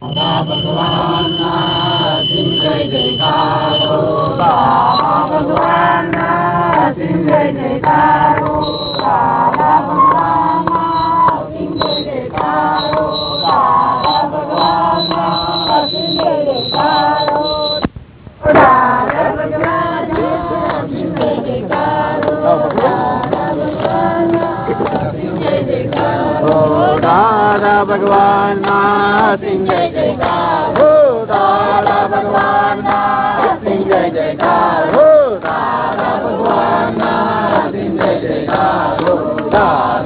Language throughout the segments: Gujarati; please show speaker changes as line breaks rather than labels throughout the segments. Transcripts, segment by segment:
Baba Bhagwan Singh Jai Jai Karo Baba Bhagwan भगवान सिंह जय जयकार हो दादा भगवान सिंह जय जयकार हो दादा भगवान सिंह जय जयकार हो दादा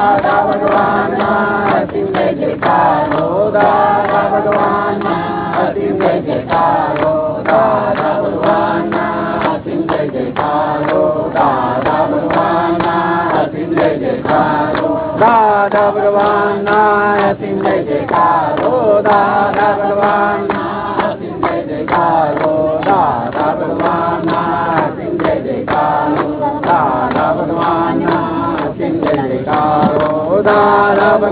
Radha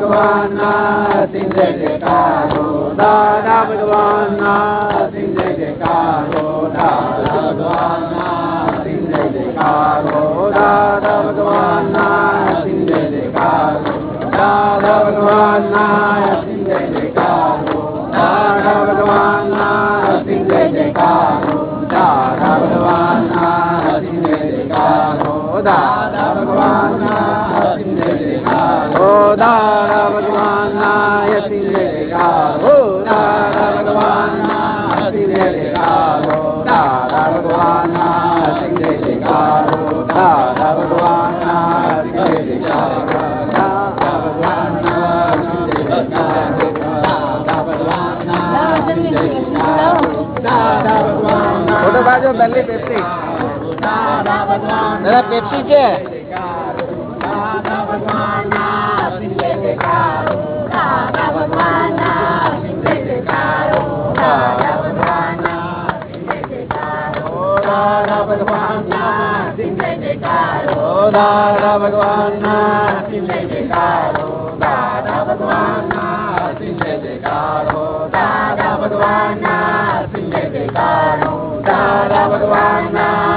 દાદા
પેપ્સી છે
દાદા ભગવાન ના સિંહ જય જયકારો દાદા ભગવાન ના સિંહ જય જયકારો દાદા ભગવાન ના સિંહ જય જયકારો દાદા ભગવાન ના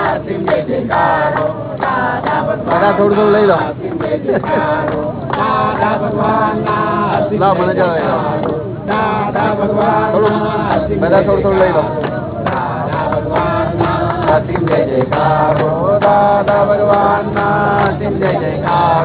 દાદા,
થોડું થોડું લઈ લો. લાવ, મને જણાવી લો થોડું, બધા થોડું થોડું લઈ લો.
અસીમ જય જયકાર હો, દાદા ભગવાન જય જયકાર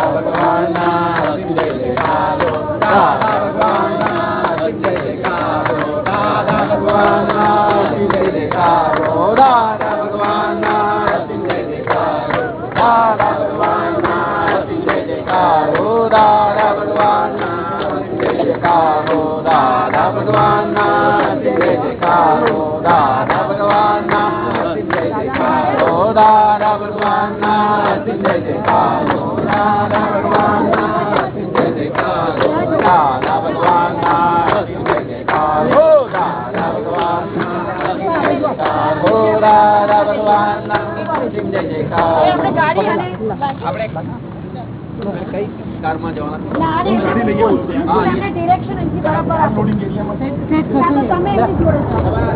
Radha Radha કારમાં જવાના
ના, અરે, આપણે direction અહીંથી બરાબર આપો. કાં તો તમે એમની જોડે જાઓ.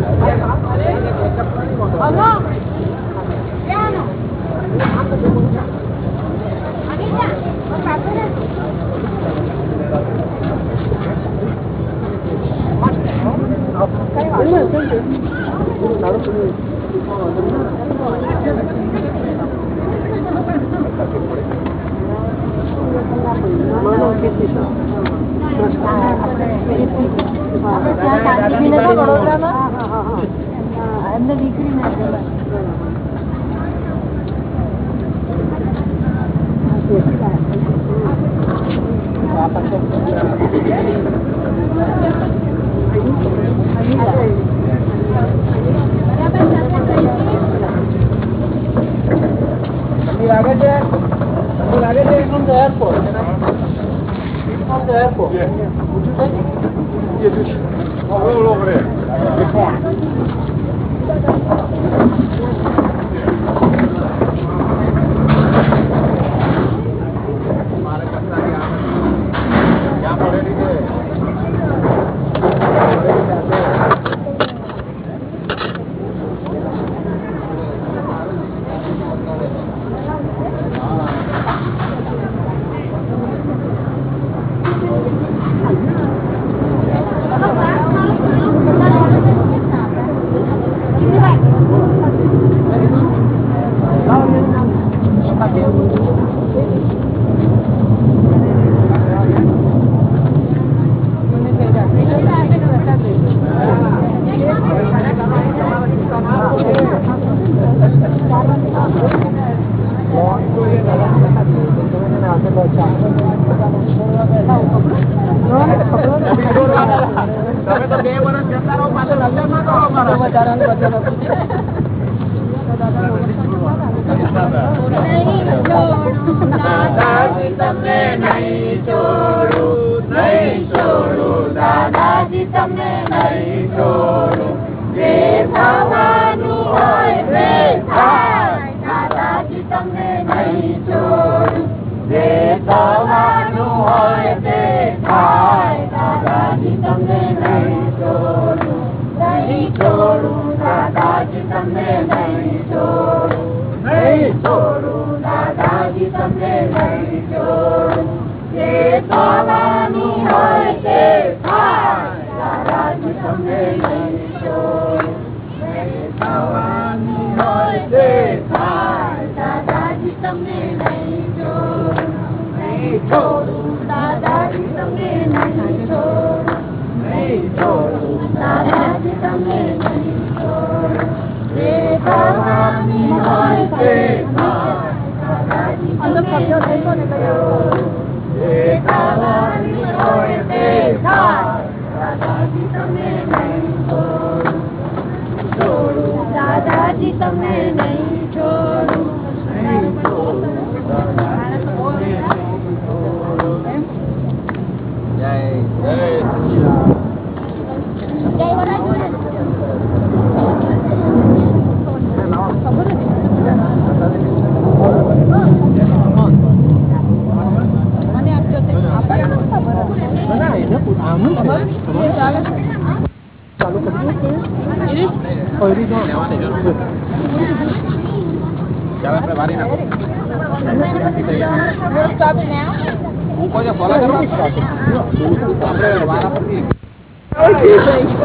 Gracias. દીકરી ના જવાય.
લાગે છે તમને લાગે છે from the airport from the airport
તમે આપણે વારા પરથી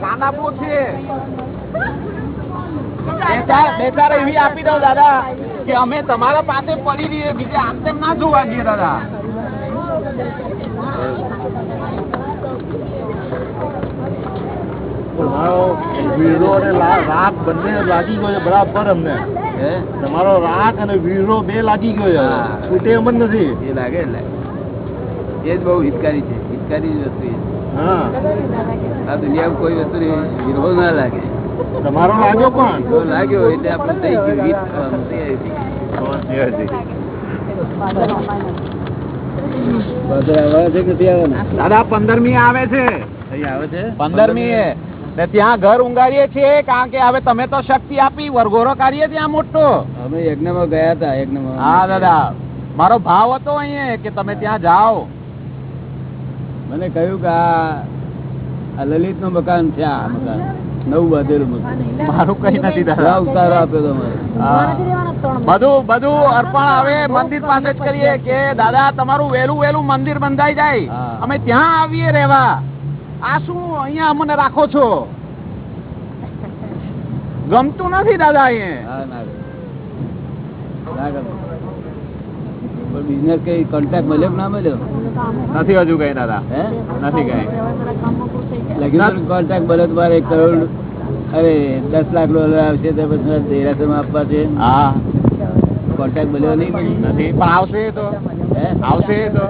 કાનાપુર છે બે ચાર બે ચાર એવી આપી દો દાદા કે અમે તમારા પાસે પડી રહીએ બીજે આમ તેમ ના જોવા જઈએ દાદા
વીરો અને રાગ બંને લાગી ગયો છે બરાબર અમને
હે.
તમારો રાગ અને વીરો બે લાગી ગયો છે.
હા.
છૂટે એમ જ નથી.
એ લાગે એટલે. એ જ બહુ હિતકારી છે. હિતકારી વસ્તુ એ આ દુનિયામાં કોઈ વસ્તુ વિરોધ ના લાગે.
તમારો લાગ્યો પણ?
લાગ્યો એટલે આપણે થઈ ગયું હિત. દાદા પંદરમી આવે છે. પંદરમી ને ત્યાં ઘર ઊંઘાડીએ છીએ કારણ કે હવે તમે તો શક્તિ આપી વરઘોરો કાઢીએ ત્યાં મોટો.
અમે યજ્ઞમાં ગયા હતા યજ્ઞમાં.
હા દાદા. મારો ભાવ હતો અહીંયા કે તમે ત્યાં જાઓ.
મને કહ્યું કે આ આ લલિતનું મકાન છે આ મકાન. નવું બાંધેલું મકાન.
મારું કઈ નથી દાદા
ઉતારો આપ્યો તમારે
બધું બધું અર્પણ આવે મંદિર પાસે જ કરીએ કે દાદા તમારું વેલું વેલું મંદિર બંધાઈ જાય. અમે ત્યાં આવીએ રહેવા. આ શું અહીંયા અમને રાખો છો? ગમતું નથી દાદા અહીંયા.
ના. પણ બિઝનેસ કઈ કોન્ટ્રાક્ટ મળ્યો કે ના મળ્યો
નથી હજુ કઈ દાદા.
હે?
નથી કઈ
લગ્ન કોન્ટ્રાક્ટ મળ્યો તો મારે એક કરોડ અરે દસ લાખ ડોલર આવશે તો પછી દેરાસરમાં આપવા છે.
હા.
કોન્ટ્રાક્ટ મળ્યો નહીં
નથી પણ આવશે તો.
હે?
આવશે તો.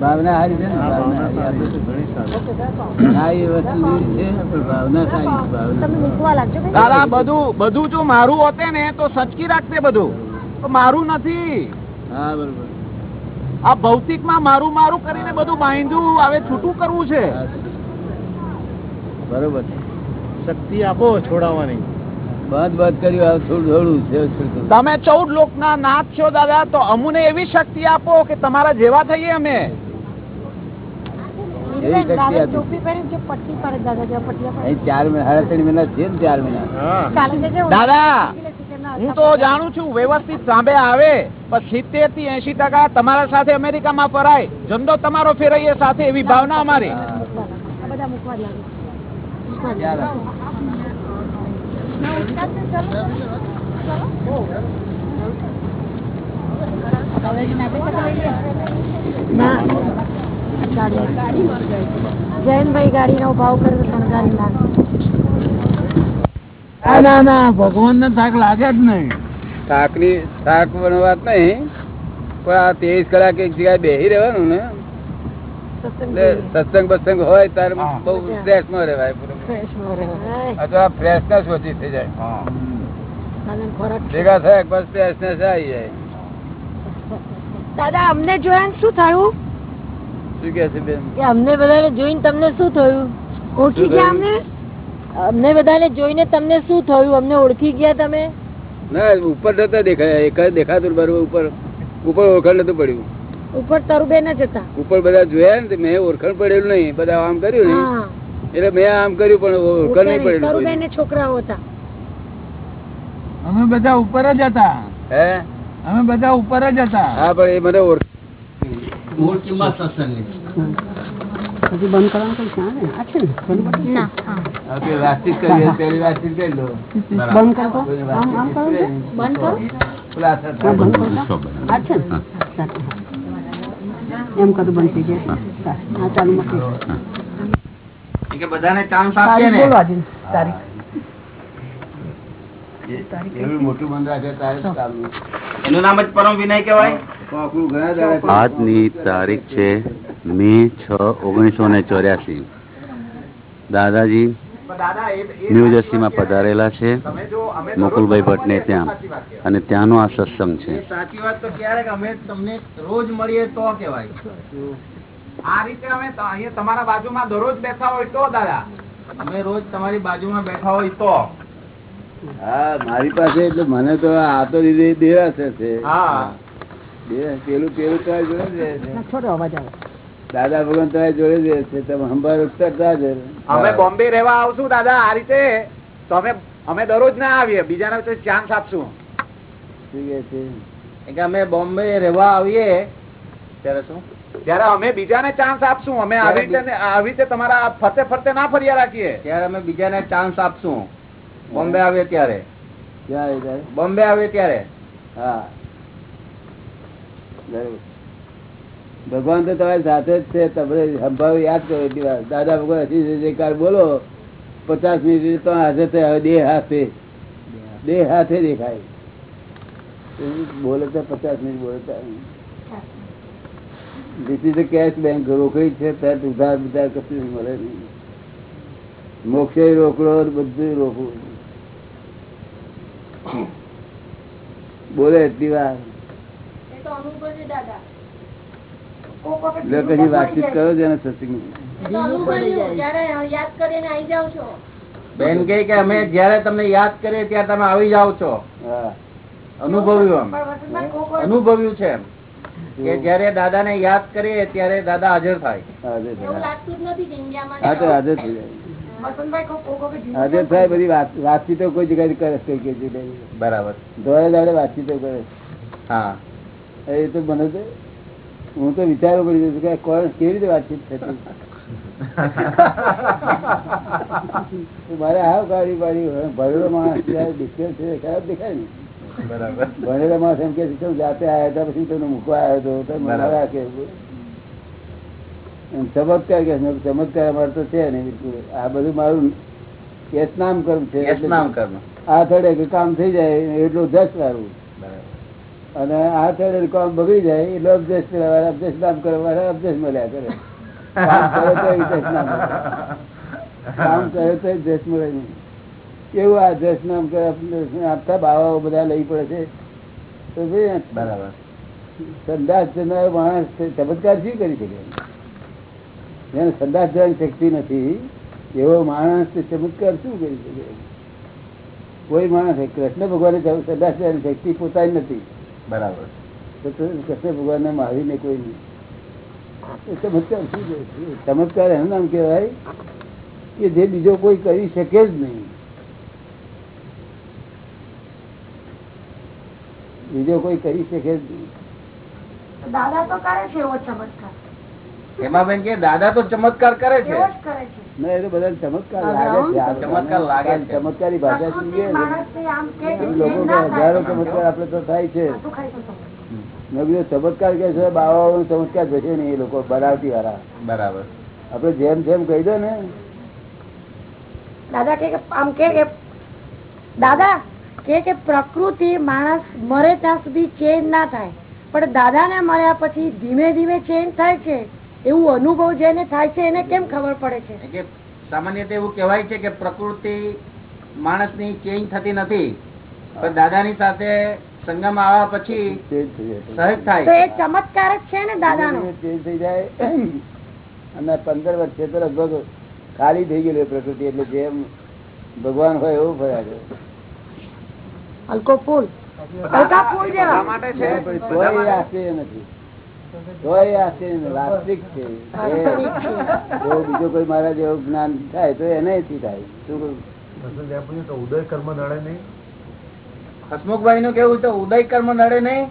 ભાવના સારી. છે ભાવના સારી
દાદા બધું બધું જો મારું હોતે ને તો સચકી રાખતે બધું. મારું નથી.
હા બરોબર.
આ ભૌતિકમાં મારું મારું કરીને બધું બાંધ્યું હવે છૂટું કરવું છે.
બરોબર.
શક્તિ આપો છોડાવવાની.
બંધ બંધ કર્યું થોડું થોડું
તમે ચૌદ લોક ના નાથ છો દાદા તો અમુને એવી શક્તિ આપો કે તમારા જેવા થઈએ અમે.
દાદા
ત્રણ
હું તો જાણું છું, વ્યવસ્થિત સાંભે આવે, પણ સિત્તેરથી એસી ટકા તમારા સાથે અમેરિકામાં ફરાય. ધંધો તમારો ફેરાઈએ સાથે, એવી ભાવના અમારી.
ગાડી જૈનભાઈ ગાડીનો ભાવ કરે તો શણગારી નાખે.
ના ના ભગવાન ને થાક લાગે જ નહીં.
થાકની થાક વાત નહીં. પણ આ ત્રેવીસ કલાક એક જગ્યાએ બેસી રહેવાનું ને.
સત્સંગ
બત્સંગ હોય ત્યારે બહુ
ફ્રેશમાં રહેવાય.
અથવા ફ્રેશનેસ ઓછી થઈ જાય. ભેગા થાય બસ ફ્રેશનેસ આવી જાય.
દાદા અમને જોયા શું થયું?
શું કે છે બેન?
કે અમને બધાને જોઈને તમને શું થયું? ઓછી ગયા અમને? અમને બધાને જોઈને તમને શું થયું? અમને ઓળખી ગયા તમે?
ના ઉપર નતા દેખાય. એક જ દેખાતું બરોબર ઉપર. ઉપર ઓળખાણ નતું પડ્યું.
ઉપર તરુબે ના જતા
ઉપર બધા જોયા ને મેં ઓળખાણ પડેલું નહીં. બધા આમ કર્યું ને એટલે મેં આમ કર્યું પણ ઓળખાણ નહીં પડેલું તરુબે
ને છોકરાઓ હતા.
અમે બધા ઉપર જ હતા.
હે?
અમે બધા ઉપર જ હતા.
હા પણ એ મને ઓળખ
ના? હા.
હા, તે વાતચીત કરી પેલી વાતચીત કરી લો. બંધ કરો
બંધ કરો?
એમ કદું બંધ થઈ જાય. હા. ચાલુ મૂકી
બધાને ચાન્સ
આપીએ ને. તારીખ
એવું મોટું બંધ રાખે તારે
એનું નામ જ પરમ વિનય કહેવાય?
કોકરું ઘણા દાડા
આજની તારીખ છે મે છ ઓગણીસો ને ચોર્યાસી. દાદાજી
દાદા એ- એ
ન્યૂ જર્સીમાં પધારેલા છે. મુકુલભાઈ ભટ્ટને ત્યાં. અને ત્યાંનો આ સત્સંગ છે.
સાચી વાત તો ક્યારેક અમે તમને રોજ મળીએ તો કહેવાય. આ રીતે અમે ત- અહીંયા તમારા બાજુમાં દરરોજ બેઠા હોય તો દાદા. અમે રોજ તમારી બાજુમાં બેઠા હોય તો.
હા મારી પાસે એટલે મને તો આ તો દીધી દેરાસર છે. પેલું પેલું તો જોડે દાદા ભગવાન તો જોડે જ છે. તમે સંભાળ ઉતરતા જ
અમે બોમ્બે રહેવા આવશું દાદા આ રીતે. તો અમે અમે દરરોજ ના આવીએ બીજાના તો ચાન્સ આપશું કે અમે બોમ્બે રહેવા આવીએ ત્યારે શું? ત્યારે અમે બીજાને ચાન્સ આપશું. અમે આવી રીતે આવી રીતે તમારા ફરતે ફરતે ના ફર્યા રાખીએ. ત્યારે અમે બીજાને ચાન્સ આપશું. બોમ્બે
આવે ત્યારે?
બોમ્બે આવે ત્યારે?
હા. ભગવાન તો તમારી સાથે જ છે તમે સંભાવ યાદ કરો દાદા ભગવાન હસી જયકાર બોલો પચાસ મિનિટ તો હાજર તે હવે દેહ હાથે. દેહ હાથે દેખાય. બોલે તો પચાસ મિનિટ બોલે તો ધીસ ઇઝ કેશ બેંક રોકડી છે ત્યાં ઉધાર ઉધાર કશું મળે નહીં. મોક્ષે રોકડો બધું રોકવું. બોલે એટલી વાર.
એ તો અનુભવ છે દાદા. કોક વખત
એટલે પછી વાતચીત કરો જેને સત્સંગ
બેન કહે કે અમે જયારે તમને યાદ કરીએ ત્યારે તમે આવી જાઓ છો. અનુભવ્યું અનુભવ્યું છે એમ. કે જયારે દાદા ને યાદ કરીએ ત્યારે દાદા હાજર થાય.
હાજર
એવું
થાય.
લાગતું જ નથી કે ઇન્ડિયામાં
હા તો હાજર થઈ જાય. હાજર થાય બધી વાતચીતો કોઈ જગ્યાએ કરે છે કે છે
બરાબર.
દોડે દોડે વાતચીતો કરે
હા.
એ તો મને તો હું તો વિચારો પડી દઉં કે કોણ કેવી રીતે વાતચીત થતી? મારે આવ ગાડી પાડી ભરેલો માણસ ડિસ્ટન્સ છે ખરાબ દેખાય ને?
બરાબર.
ભણેલા માણસ એમ કે જાતે આવ્યા હતા પછી તમને મૂકવા આવ્યો હતો તો મને રાખે ચમત્કાર કે ચમત્કાર અમારે તો છે ને આ બધું મારું યશનામ કર્મ છે આ થડે કામ થઈ જાય એટલું જશ
સારું
અને આ થડે કામ બગડી જાય એટલે અભ્યાસ કરવા અભ્યાસ નામ કરવા અભ્યાસ મળ્યા કરે. કામ કરે તો જશ મળે. નહીં કેવું આ જશ નામ કરે આપતા બાવાઓ બધા લઈ પડે છે. તો
બરાબર.
સંદાસ જનાર માણસ ચમત્કાર શું કરી શકે? જેને સંદાસ જવાની શક્તિ નથી. એવો માણસ ચમત્કાર શું કરી શકે? કોઈ માણસ કૃષ્ણ ભગવાન સંદાસ જવાની શક્તિ પોતાની નથી.
બરાબર.
કૃષ્ણ ભગવાનને મારીને કોઈ નહીં. ચમત્કાર શું ચમત્કાર એનું નામ કહેવાય કે જે બીજો કોઈ કરી શકે જ નહીં. બીજો કોઈ કરી શકે જ નહીં.
દાદા તો કરે છે એવો ચમત્કાર.
એમાં બેન કે દાદા તો ચમત્કાર કરે છે.
ના એ તો બધા ચમત્કાર લાગે છે.
ચમત્કાર લાગે છે.
ચમત્કારી ભાષા શીખીએ ને, લોકો હજારો ચમત્કાર આપડે તો થાય છે. ચમત્કાર કે છે બાવા ચમત્કાર થશે નહીં એ લોકો બનાવતી વાળા
બરાબર.
આપડે જેમ જેમ કહી દો ને.
દાદા કે કે આમ કે દાદા કે કે પ્રકૃતિ માણસ મરે ત્યાં સુધી ચેન્જ ના થાય. પણ દાદા ને મર્યા પછી ધીમે ધીમે ચેન્જ થાય છે. એવું અનુભવ જેને થાય છે એને કેમ ખબર પડે છે?
કે સામાન્ય એવું કહેવાય છે કે પ્રકૃતિ માણસની ચેન્જ થતી નથી પણ દાદાની સાથે સંગમ આવ્યા પછી સહજ
તો
થાય
એ ચમત્કાર જ છે ને દાદાનો.
ચેન્જ થઈ જાય. અને પંદર વર્ષે તો લગભગ ખાલી થઈ ગયેલી પ્રકૃતિ એટલે જેમ ભગવાન હોય એવું ફર્યા છે
હલકો ફૂલ. હલકા ફૂલ જેવા.
માટે છે આશ્ચર્ય નથી. વાસ્તવિક છે જો બીજો કોઈ મારા જેવું જ્ઞાન થાય તો એનાથી થાય. શું કહું?
હસમુખભાઈ નું કેવું તો ઉદય કર્મ નડે નહીં?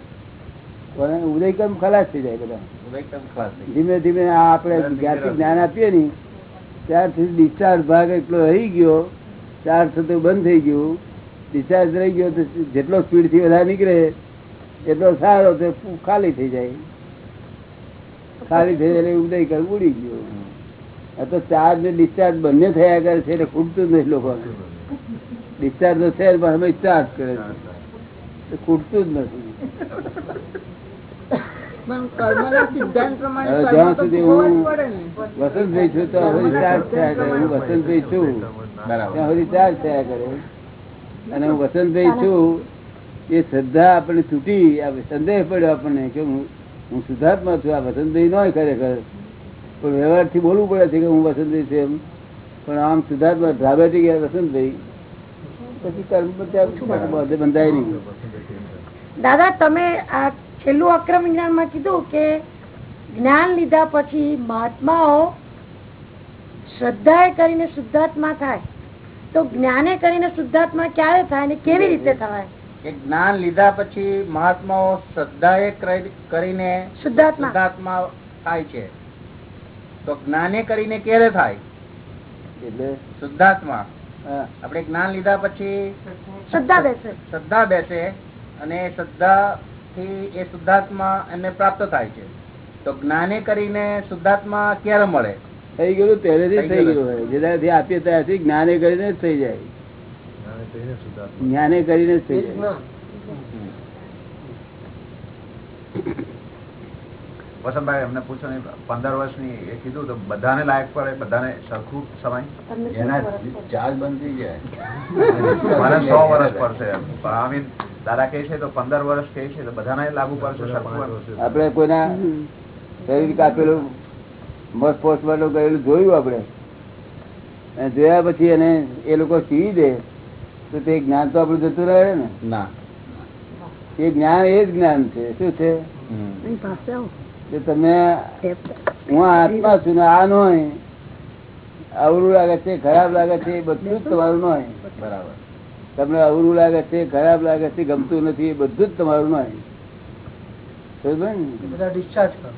ઉદય કર્મ ખલાસ થઈ જાય બધા.
ઉદય કર્મ ખલાસ થઈ
ધીમે ધીમે આ આપણે જ્ઞાતિ જ્ઞાન આપીએ ને ત્યારથી ડિસ્ચાર્જ ભાગ એટલો રહી ગયો ચાર્જ થતું બંધ થઈ ગયું. ડિસ્ચાર્જ રહી ગયો તો જેટલો સ્પીડથી વધારે નીકળે એટલો સારો તો ખાલી થઈ જાય. ખાલી થઈ એટલે ઉદય કર ઉડી ગયો. આ તો ચાર્જ ને ડિસ્ચાર્જ બંને થયા કરે છે એટલે ખૂટતું જ નથી લોકો ડિસ્ચાર્જ તો છે પણ અમે ચાર્જ કરે છે. ખૂટતું જ નથી. જ્યાં સુધી હું વસંતભાઈ છું તો હવે ચાર્જ થયા કરે. હું વસંતભાઈ છું. ત્યાં સુધી ચાર્જ થયા કરે. અને હું વસંતભાઈ છું. એ શ્રદ્ધા આપણને તૂટી આ સંદેહ પડ્યો આપણને કે હું હું સિદ્ધાર્થમાં છું, આ વસંતભાઈ નો ખરેખર. પણ વ્યવહારથી બોલવું પડે છે કે હું વસંતભાઈ છું એમ. પણ આમ સિદ્ધાર્થમાં ધાબેથી ગયા વસંતભાઈ. પછી બંધાય નહીં.
દાદા, તમે આ છેલ્લું અક્રમ જ્ઞાનમાં કીધું કે જ્ઞાન લીધા પછી મહાત્માઓ શ્રદ્ધાએ કરીને શુદ્ધાત્મા થાય. તો જ્ઞાને કરીને શુદ્ધાત્મા ક્યારે થાય ને કેવી રીતે
કે જ્ઞાન લીધા પછી મહાત્માઓ શ્રદ્ધા કરી- કરીને
શુદ્ધાત્મા.
થાય છે. તો જ્ઞાને કરીને ક્યારે થાય?
એટલે
શુદ્ધાત્મા. આપણે જ્ઞાન લીધા પછી
શ્રદ્ધા બેસે.
શ્રદ્ધા બેસે અને શ્રદ્ધા થી એ શુદ્ધાત્મા એમને પ્રાપ્ત થાય છે. તો જ્ઞાને કરીને શુદ્ધાત્મા ક્યારે મળે?
થઈ ગયું પહેલેથી
થઈ
ગયું. જેનાથી આપીએ ત્યાંથી જ્ઞાને કરીને થઈ જાય. જ્ઞાને કરીને જ થઈ જાય.
વસંતભાઈ એમને પૂછો ને પંદર વર્ષની એ કીધું તો બધાને લાયક પડે બધાને સરખું સમય.
એના ચાર્જ બંધ થઈ જાય.
મને સો વર્ષ પડશે. પણ આઈ દાદા કહે છે તો પંદર વર્ષ કહે છે તો બધાને લાગુ પડશે સરખું
આપણે કોઈના શરીર કાપેલું મસ્ત કરેલું જોયું આપણે. અને જોયા પછી એને એ લોકો સીવી દે. તો તે જ્ઞાન તો આપણું જતું રહે ને?
ના.
એ જ્ઞાન એ જ જ્ઞાન છે. શું છે? તમે હું આત્મા છું ને આ નો અવરું લાગે છે ખરાબ લાગે છે એ બધું જ તમારું નોય.
બરાબર.
તમને અવરું લાગે છે ખરાબ લાગે છે ગમતું નથી એ બધું જ તમારું
કરો.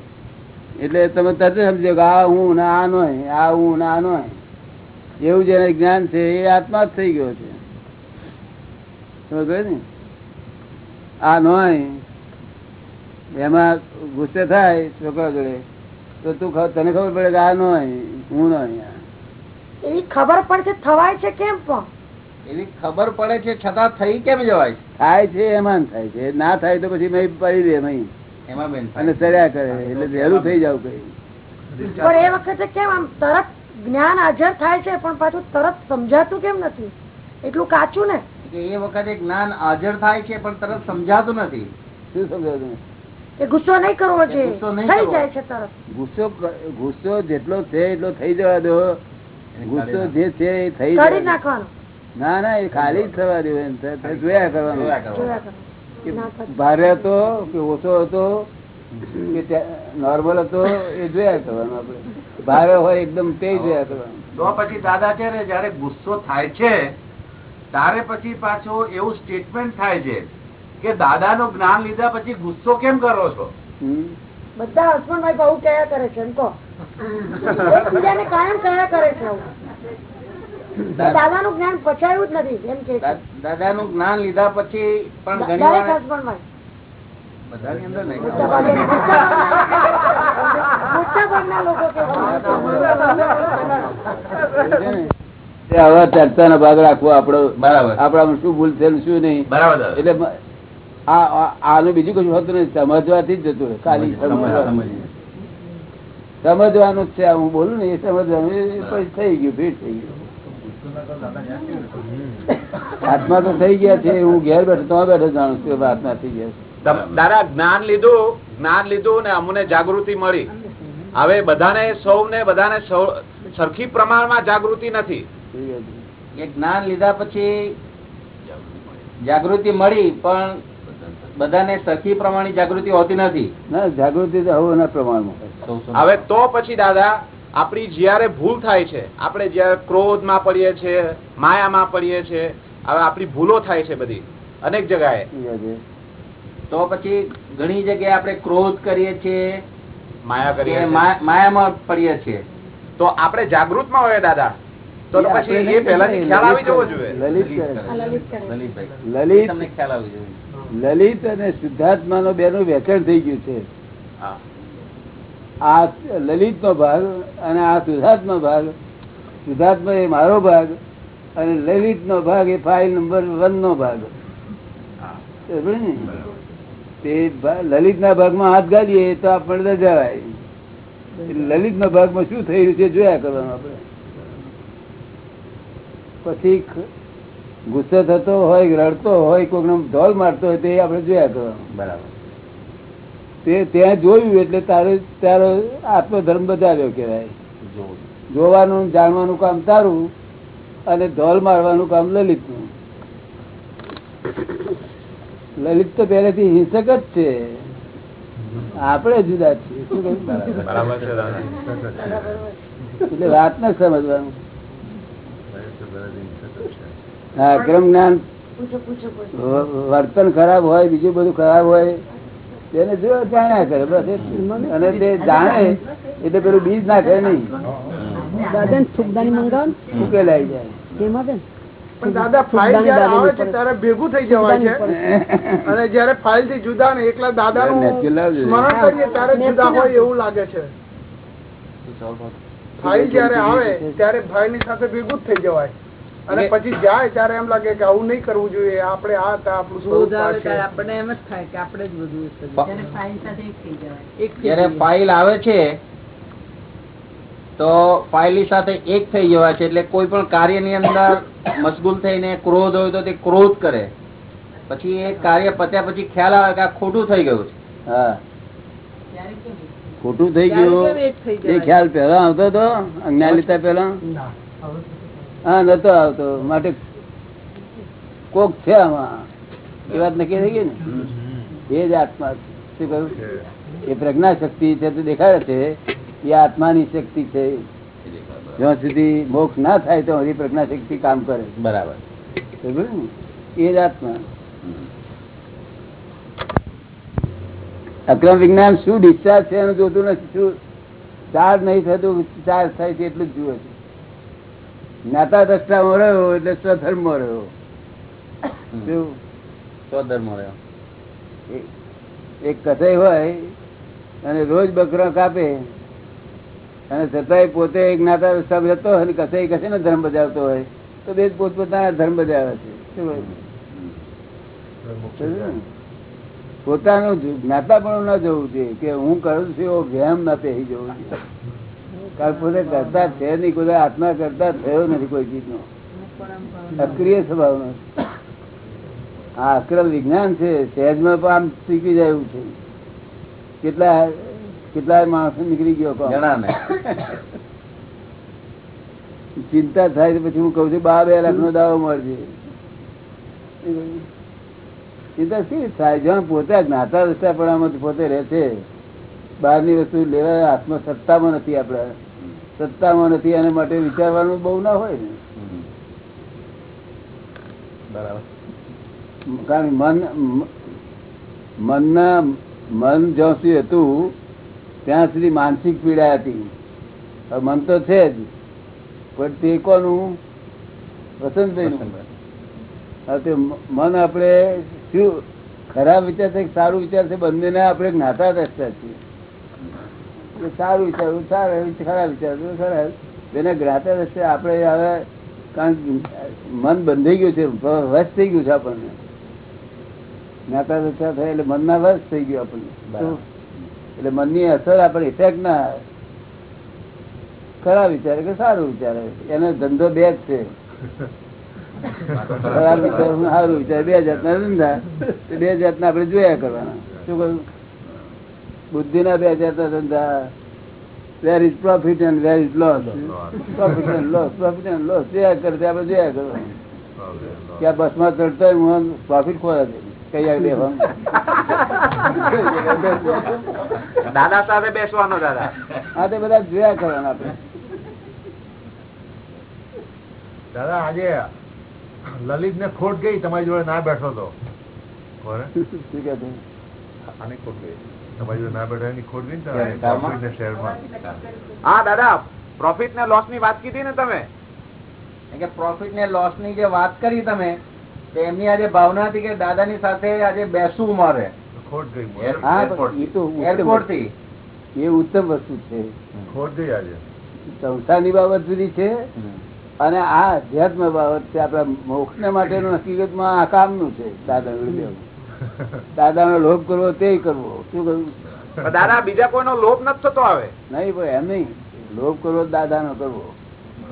એટલે તમે તરત સમજો કે આ હું ને આ નો આ હું ને આ નોય. એવું જેને જ્ઞાન છે એ આત્મા જ થઈ ગયો છે. ને? આ નોય એમાં ગુસ્સે થાય છોકરા જોડે તો તું તને ખબર પડે કે આ નોય હું નોય
એવી ખબર પડશે થવાય છે કેમ પણ?
એવી ખબર પડે છે છતાં થઈ કેમ જવાય?
થાય છે એમાં થાય છે. ના થાય તો પછી મેં પડી દે નહીં
એમાં બેન
અને ચડ્યા કરે એટલે વહેલું થઈ જાવ કઈ.
પણ એ વખતે કેમ આમ તરત જ્ઞાન હાજર થાય છે પણ પાછું તરત સમજાતું કેમ નથી? એટલું કાચું ને?
એ વખતે જ્ઞાન હાજર થાય છે પણ તરત સમજાતું નથી.
શું
સમજાતું? ગુસ્સો નહીં કરવો છે
કે ગુસ્સો નહીં
થઈ જાય છે તરત.
ગુસ્સો ગુસ્સો જેટલો છે એટલો થઈ જવા દો. ગુસ્સો જે છે એ થઈ જાય
નાખવાનો.
ના ના એ ખાલી જ થવા દો એમ. થ- થ- જોયા કરવાનું.
જોયા કરવાનું.
જોયા કરો.
કે
ના થાય.
ભારે હતો કે ઓછો હતો કે નોર્મલ હતો એ જોયા કરવાનું આપડે ભારે હોય એકદમ તે જોયા કરવાનું.
તો પછી દાદા છે ને જયારે ગુસ્સો થાય છે ત્યારે પછી પાછો એવું સ્ટેટમેન્ટ થાય છે કે દાદાનું જ્ઞાન લીધા પછી ગુસ્સો કેમ કરો છો?
બધા હસબન્ડ ભાઈ બહુ કયા કરે છે એમ કહો. એકબીજાને કાયમ કયા કરે છે આવું? દાદાનું જ્ઞાન પચાયું જ નથી એમ કે છે.
દા- જ્ઞાન લીધા પછી પણ ઘણી
ભાઈ
બધાની અંદર નહીં.
લોકો
આવા ચર્ચા નો ભાગ રાખવો આપડો
બરાબર.
આપડામાં શું ભૂલ છે શું નહીં.
બરાબર
એટલે આનું બીજું કશું હોતું નથી સમજવાથી જ જતું ખાલી સમજવાનું. જ છે હું બોલું ને એ સમજવાનું થઈ ગયું ભીડ થઈ ગયું આત્મા તો થઈ ગયા છે હું ઘેર બેઠો તો બેઠો જાણું છું આત્મા થઈ ગયા છે
દાદા જ્ઞાન લીધું જ્ઞાન લીધું ને અમને જાગૃતિ મળી. હવે બધાને સૌને બધાને સૌ- સરખી પ્રમાણમાં જાગૃતિ નથી.
એ જ્ઞાન લીધા પછી જાગૃતિ મળી પણ બધાને સરખી પ્રમાણે જાગૃતિ હોતી નથી
ના જાગૃતિ તો પ્રમાણમાં
હવે તો પછી દાદા આપણી જયારે ભૂલ થાય છે આપણે જયારે ક્રોધમાં પડીએ છીએ માયામાં પડીએ છીએ હવે આપણી ભૂલો થાય છે બધી અનેક જગાએ
છે.
તો પછી ઘણી જગ્યાએ આપણે ક્રોધ કરીએ છીએ
માયા કરીએ.
માયામાં પડીએ છીએ
તો આપણે જાગૃતમાં હોય દાદા તો
એ
પછી એ પહેલાથી ખ્યાલ આવી જવો જોઈએ.
લલિત કરે છે.
આ લલિત કરે છે.
લલિતભાઈ.
લલિત
તમને ખ્યાલ આવી જોઈએ.
લલિત અને શુદ્ધાત્મા નો બેનું વેચાણ થઈ ગયું છે. આ લલિત નો ભાગ અને આ શુદ્ધાત્મા ભાગ શુદ્ધાત્મા એ મારો ભાગ અને લલિત નો ભાગ એ ફાઇલ નંબર વન નો ભાગ? તે લલિત ના ભાગમાં હાથ ગાડીએ તો આપણને જવાય. લલિત ના ભાગમાં શું થઈ રહ્યું છે જોયા કરવાનું આપણે. પછી ગુસ્સો થતો હોય રડતો હોય કોઈકને ઢોલ મારતો હોય તે આપણે જોયા કરવાનું
બરાબર.
તે ત્યાં જોયું એટલે તારે તારો આત્મધર્મ બજાવ્યો કહેવાય. જોવાનું જાણવાનું કામ તારું અને ઢોલ મારવાનું કામ લલિતનું. લલિત તો પહેલેથી હિંસક જ છે. આપણે જુદા છીએ. એટલે વાત ને સમજવાનું. હા ક્રમ જ્ઞાન
પૂછો પૂછો પૂછો.
વર્તન ખરાબ હોય બીજું બધું ખરાબ હોય તેને જો જાણ્યા કરે બસ અને તે જાણે એટલે પેલું બીજ નાખે નહીં.
દાદા ને સુખદાની
ઉકેલાઈ જાય.
તેમાં બેન
પણ દાદા ફાઇલ જયારે આવે છે ત્યારે ભેગું થઈ જવાય છે. અને જયારે ફાઇલથી જુદા ને એકલા સ્મરણ કરીએ ત્યારે જુદા હોય એવું લાગે છે. ફાઇલ જયારે આવે ત્યારે ફાઇલની સાથે ભેગું જ થઈ જવાય. અને પછી જાય ત્યારે એમ લાગે કે આવું નહીં કરવું જોઈએ આપણે આ આપણું સ્વરૂપ આ
આપણે એમ જ થાય કે આપણે જ બધું
જ્યારે ફાઇલ આવે છે તો ફાઇલ સાથે એક થઈ જવા છે એટલે કોઈ પણ કાર્યની અંદર મશગુલ થઈને ક્રોધ હોય તો તે ક્રોધ કરે. પછી એ કાર્ય પત્યા પછી ખ્યાલ આવે કે આ ખોટું થઈ ગયું છે.
હા. ખોટું થઈ ગયું. એ ખ્યાલ પહેલા આવતો હતો? અજ્ઞાનિતા
ના
હા નતો આવતો. માટે કોક છે આમાં. એ વાત નક્કી થઈ ગઈ ને? એ જ આત્મા શું કહ્યું? એ પ્રજ્ઞા શક્તિ છે તો દેખાડે છે એ આત્માની શક્તિ છે. જ્યાં સુધી મોક્ષ ના થાય તો હજી પ્રજ્ઞા શક્તિ કામ કરે.
બરાબર?
એ જ આત્મા. અક્રમ વિજ્ઞાન શું ડિસ્ચાર્જ છે એનું જોતું નથી. શું ચાર્જ નહીં થતું ચાર્જ થાય છે એટલું જ જુએ છે. જ્ઞાતા દ્રષ્ટામાં રહ્યો એટલે સ્વધર્મ રહ્યો. શું?
સ્વધર્મ રહ્યો.
એક- કથાઈ હોય અને રોજ બકરા કાપે અને છતાંય પોતે એક જ્ઞાતા રસ્તા જતો હોય અને કસાઈ કશે ને ધર્મ બજાવતો હોય તો બે જ પોતપોતાના ધર્મ બજાવે છે. શું ને? પોતાનું જ્ઞાતા પણ ના જવું જોઈએ. કે હું કરું છું એવો વ્યાયામ ના પહેરી જવું જોઈએ. પોતે કરતા છે નહીં કોઈ આત્મા કરતા થયો નથી કોઈ ચીજનો. અક્રિય સ્વભાવનો આ અક્રમ વિજ્ઞાન છે સહેજમાં પણ આમ શીખી જાય એવું છે. કેટલા કેટલા માણસો નીકળી ગયો
ને
ચિંતા થાય તો પછી હું કઉ છું બાર બે લાખ નો દાવો મળશે ચિંતા શી થાય? જ્યાં પોતે જ્ઞાતા રસ્તા પણ આમાં પોતે રહે છે. બહારની વસ્તુ લેવા આત્મસત્તામાં સત્તામાં નથી આપડે સત્તામાં નથી એના માટે વિચારવાનું બહુ ના હોય ને.
બરાબર.
કારણ મન મનના મન જ્યાં સુધી હતું ત્યાં સુધી માનસિક પીડા હતી. મન તો છે જ પણ તે કોનું? વસંતભાઈ. તે મન આપણે શું ખરાબ વિચાર છે કે સારું વિચાર છે બંનેને આપણે જ્ઞાતા દ્રષ્ટા છીએ. સારું વિચારવું સારું ખરાબ વિચારવું ખરાબ તેને જ્ઞાતા રસ્તે આપણે હવે કારણ મન બંધાઈ ગયું છે વશ થઈ ગયું છે આપણને. જ્ઞાતા દ્રષ્ટા થાય એટલે મનના વશ થઈ ગયું આપણને. એટલે મનની અસર આપણે ઇફેક્ટ ના આવે. ખરાબ વિચારે કે સારું વિચારે એનો ધંધો બે જ છે. ખરાબ વિચાર સારું વિચાર બે જાતના ધંધા. બે જાતના આપણે જોયા કરવાના. શું કહ્યું? બુદ્ધિના બે જાતના ધંધા where is profit and where is loss profit and loss profit and loss જોયા કરે તે આપણે જોયા કરો. કે બસમાં ચડતા હું પ્રોફિટ ખોરા છે કઈ આગળ બેસવાનું
દાદા સાથે બેસવાનો દાદા.
આ તે બધા જોયા કરવાના આપણે.
દાદા આજે લલિત ને ખોટ ગઈ તમારી જોડે ના બેઠો તો?
શું
આની ખોટ ગઈ. તમારી જોડે ના બેઠો એની ખોટ ગઈ ને
ક્યારે?
તમારી
કારમાં?
profit ને શેરમાં?
હા દાદા પ્રોફિટ ને લોસની વાત કીધી ને તમે?
કે પ્રોફિટ ને લોસની જે વાત કરી તમે એમની આજે ભાવના હતી કે દાદાની સાથે આજે બેસવું મારે.
એ તો ઉત્તમ
એરપોર્ટથી.
વસ્તુ. એ ઉત્તમ વસ્તુ છે.
ખોટ ગઈ આજે.
સંસારની બાબત જુદી છે અને આ અધ્યાત્મ બાબત છે આપડા મોક્ષ ને માટેનું હકીકતમાં આ કામનું છે દાદા દાદાનો લોભ કરવો તે કરવો. શું કરવું
દાદા બીજા કોઈનો લોભ નથી થતો આવે
નહીં ભાઈ એમ નહીં. લોભ કરવો દાદાનો કરવો.